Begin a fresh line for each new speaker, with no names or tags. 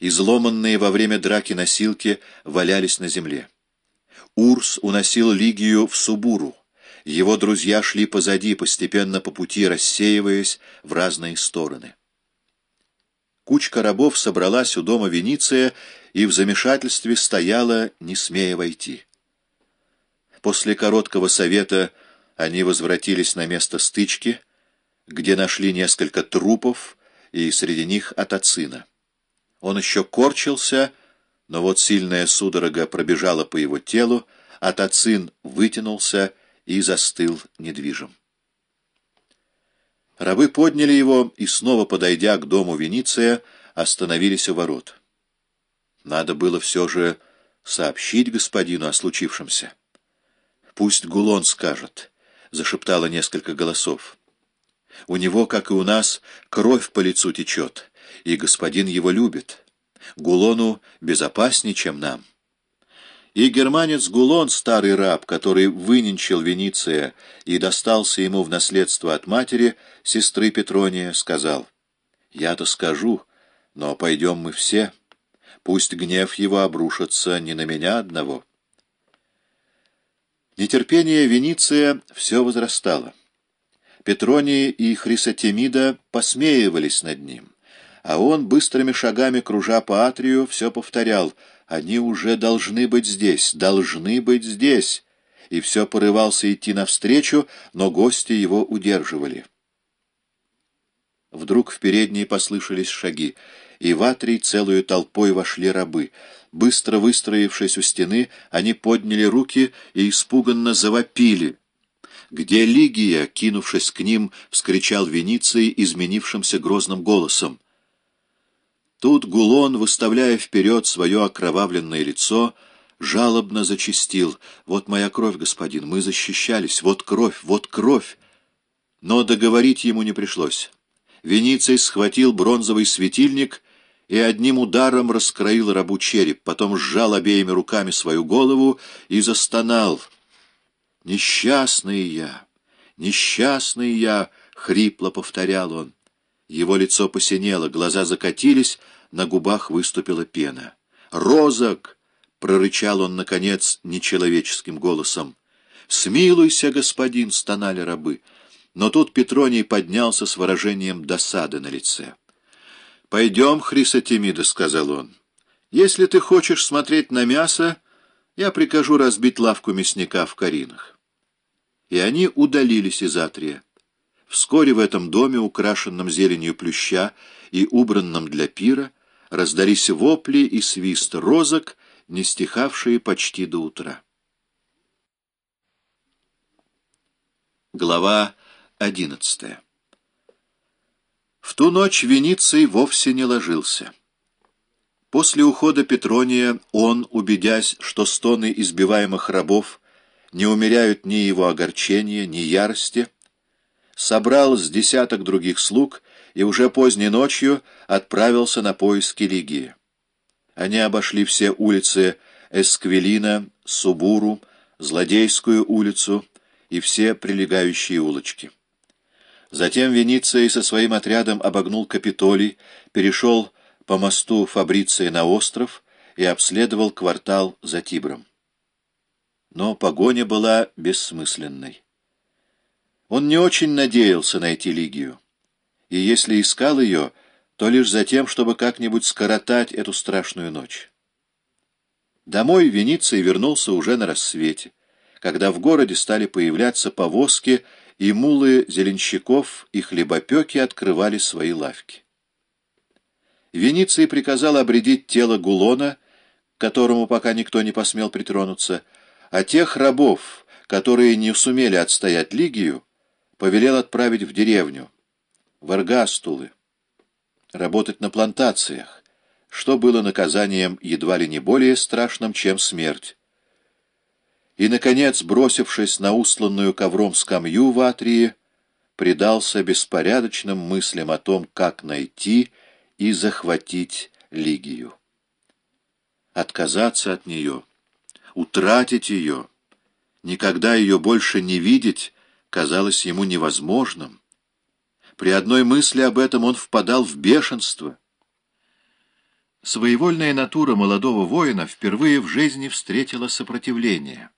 Изломанные во время драки носилки валялись на земле. Урс уносил Лигию в Субуру. Его друзья шли позади, постепенно по пути рассеиваясь в разные стороны. Кучка рабов собралась у дома Вениция и в замешательстве стояла, не смея войти. После короткого совета они возвратились на место стычки, где нашли несколько трупов, и среди них Атацина. Он еще корчился, но вот сильная судорога пробежала по его телу, а вытянулся и застыл недвижим. Рабы подняли его и, снова подойдя к дому Вениция, остановились у ворот. Надо было все же сообщить господину о случившемся. «Пусть Гулон скажет», — зашептало несколько голосов. «У него, как и у нас, кровь по лицу течет, и господин его любит». Гулону безопаснее, чем нам. И германец Гулон, старый раб, который выненчил Вениция и достался ему в наследство от матери, сестры Петрония, сказал, «Я-то скажу, но пойдем мы все. Пусть гнев его обрушится не на меня одного». Нетерпение Вениция все возрастало. Петроний и Хрисотемида посмеивались над ним а он, быстрыми шагами кружа по атрию, все повторял «Они уже должны быть здесь, должны быть здесь!» И все порывался идти навстречу, но гости его удерживали. Вдруг в передней послышались шаги, и в атрий целую толпой вошли рабы. Быстро выстроившись у стены, они подняли руки и испуганно завопили. «Где Лигия?» — кинувшись к ним, вскричал Вениций изменившимся грозным голосом. Тут Гулон, выставляя вперед свое окровавленное лицо, жалобно зачистил. «Вот моя кровь, господин, мы защищались, вот кровь, вот кровь!» Но договорить ему не пришлось. Вениций схватил бронзовый светильник и одним ударом раскроил рабу череп, потом сжал обеими руками свою голову и застонал. «Несчастный я! Несчастный я!» — хрипло повторял он. Его лицо посинело, глаза закатились, на губах выступила пена. «Розок!» — прорычал он, наконец, нечеловеческим голосом. «Смилуйся, господин!» — стонали рабы. Но тут Петроний поднялся с выражением досады на лице. «Пойдем, Хрисотемида», — сказал он. «Если ты хочешь смотреть на мясо, я прикажу разбить лавку мясника в Каринах». И они удалились из Атрия. Вскоре в этом доме, украшенном зеленью плюща и убранном для пира, раздались вопли и свист розок, не стихавшие почти до утра. Глава одиннадцатая В ту ночь Вениций вовсе не ложился. После ухода Петрония он, убедясь, что стоны избиваемых рабов не умеряют ни его огорчения, ни ярости, собрал с десяток других слуг и уже поздней ночью отправился на поиски Лигии. Они обошли все улицы Эсквилина, Субуру, Злодейскую улицу и все прилегающие улочки. Затем Вениций со своим отрядом обогнул Капитолий, перешел по мосту Фабриции на остров и обследовал квартал за Тибром. Но погоня была бессмысленной. Он не очень надеялся найти Лигию, и если искал ее, то лишь за тем, чтобы как-нибудь скоротать эту страшную ночь. Домой Вениций вернулся уже на рассвете, когда в городе стали появляться повозки, и мулы зеленщиков и хлебопеки открывали свои лавки. Вениций приказал обредить тело Гулона, к которому пока никто не посмел притронуться, а тех рабов, которые не сумели отстоять Лигию, повелел отправить в деревню, в Аргастулы, работать на плантациях, что было наказанием едва ли не более страшным, чем смерть. И, наконец, бросившись на устланную ковром скамью в Атрии, предался беспорядочным мыслям о том, как найти и захватить Лигию. Отказаться от нее, утратить ее, никогда ее больше не видеть, казалось ему невозможным. При одной мысли об этом он впадал в бешенство. Своевольная натура молодого воина впервые в жизни встретила сопротивление.